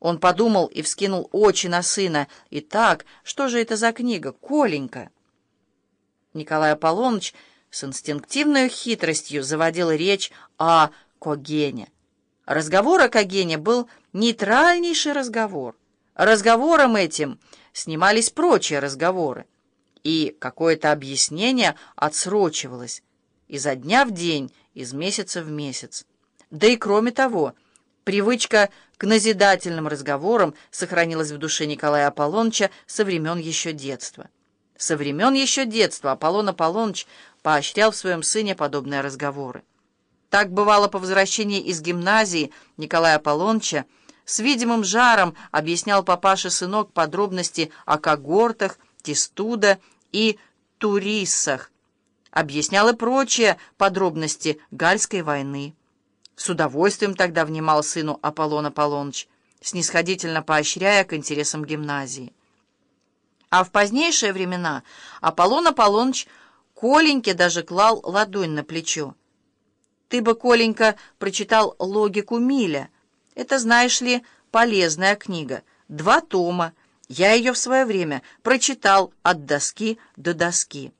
Он подумал и вскинул очи на сына. «Итак, что же это за книга? Коленька!» Николай Аполлоныч с инстинктивной хитростью заводил речь о Когене. Разговор о Когене был нейтральнейший разговор. Разговором этим снимались прочие разговоры, и какое-то объяснение отсрочивалось изо дня в день, из месяца в месяц. Да и кроме того, привычка к назидательным разговорам сохранилась в душе Николая Аполлоныча со времен еще детства. Со времен еще детства Аполлон Аполлоныч поощрял в своем сыне подобные разговоры. Так бывало по возвращении из гимназии Николая Аполлоныча, с видимым жаром объяснял папаше сынок подробности о когортах, тестуда и туриссах, объяснял и прочие подробности Гальской войны. С удовольствием тогда внимал сыну Аполлон Аполлоныч, снисходительно поощряя к интересам гимназии. А в позднейшие времена Аполлон Аполлоныч Коленьке даже клал ладонь на плечо. «Ты бы, Коленька, прочитал «Логику Миля», это, знаешь ли, полезная книга. Два тома. Я ее в свое время прочитал от доски до доски.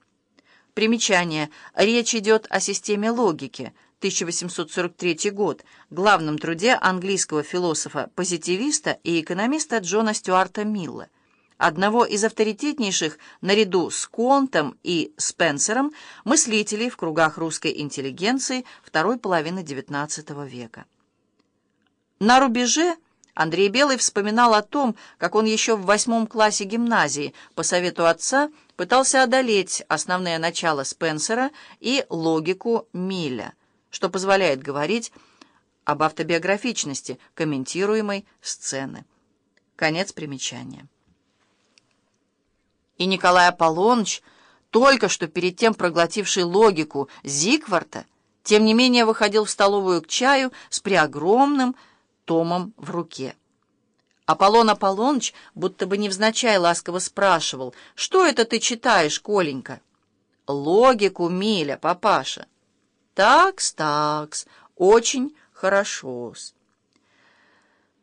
Примечание. Речь идет о системе логики. 1843 год. Главном труде английского философа-позитивиста и экономиста Джона Стюарта Милла одного из авторитетнейших наряду с Контом и Спенсером мыслителей в кругах русской интеллигенции второй половины XIX века. На рубеже Андрей Белый вспоминал о том, как он еще в восьмом классе гимназии по совету отца пытался одолеть основные начала Спенсера и логику Милля, что позволяет говорить об автобиографичности комментируемой сцены. Конец примечания. И Николай Аполлоныч, только что перед тем проглотивший логику Зигварта, тем не менее выходил в столовую к чаю с преогромным томом в руке. Аполлон Аполлоныч будто бы невзначай ласково спрашивал, «Что это ты читаешь, Коленька?» «Логику Миля, папаша». «Такс, такс, очень хорошо-с».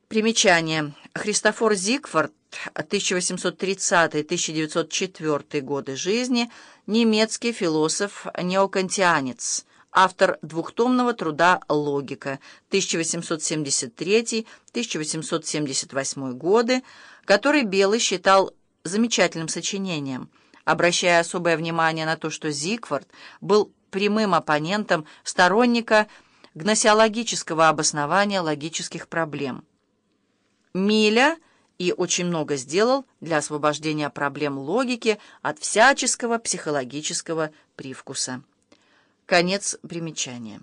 Примечание. Христофор Зигфорд, 1830-1904 годы жизни, немецкий философ-неокантианец, автор двухтомного труда «Логика» 1873-1878 годы, который Белый считал замечательным сочинением, обращая особое внимание на то, что Зигфорд был прямым оппонентом сторонника гносеологического обоснования логических проблем. Миля и очень много сделал для освобождения проблем логики от всяческого психологического привкуса. Конец примечания.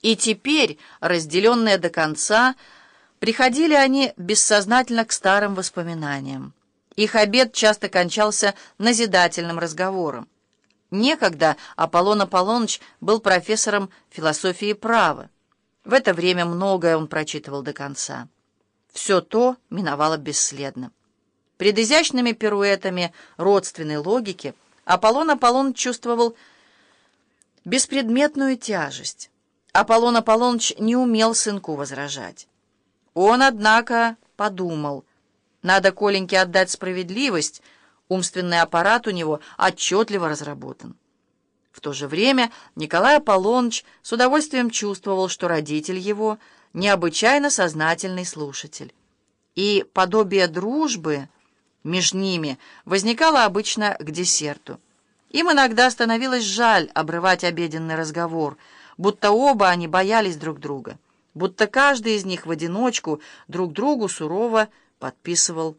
И теперь, разделенные до конца, приходили они бессознательно к старым воспоминаниям. Их обед часто кончался назидательным разговором. Некогда Аполлон Аполлоныч был профессором философии права. В это время многое он прочитывал до конца. Все то миновало бесследно. Пред изящными пируэтами родственной логики Аполлон Аполлон чувствовал беспредметную тяжесть. Аполлон Аполлоныч не умел сынку возражать. Он, однако, подумал, надо Коленьке отдать справедливость, умственный аппарат у него отчетливо разработан. В то же время Николай Аполлоныч с удовольствием чувствовал, что родитель его необычайно сознательный слушатель. И подобие дружбы между ними возникало обычно к десерту. Им иногда становилось жаль обрывать обеденный разговор, будто оба они боялись друг друга, будто каждый из них в одиночку друг другу сурово подписывал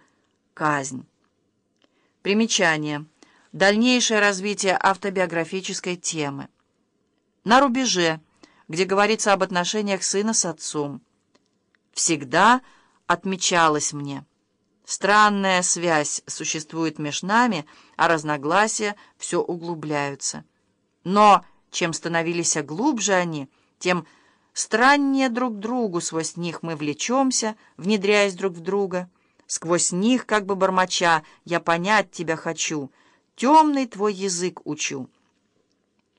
казнь. Примечание. Дальнейшее развитие автобиографической темы. На рубеже, где говорится об отношениях сына с отцом. Всегда отмечалось мне – Странная связь существует между нами, а разногласия все углубляются. Но чем становились глубже они, тем страннее друг другу сквозь них мы влечемся, внедряясь друг в друга. Сквозь них, как бы бормоча, я понять тебя хочу, темный твой язык учу.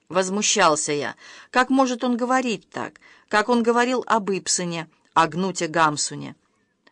Возмущался я. Как может он говорить так? Как он говорил об Ипсоне, о Гнуте Гамсуне.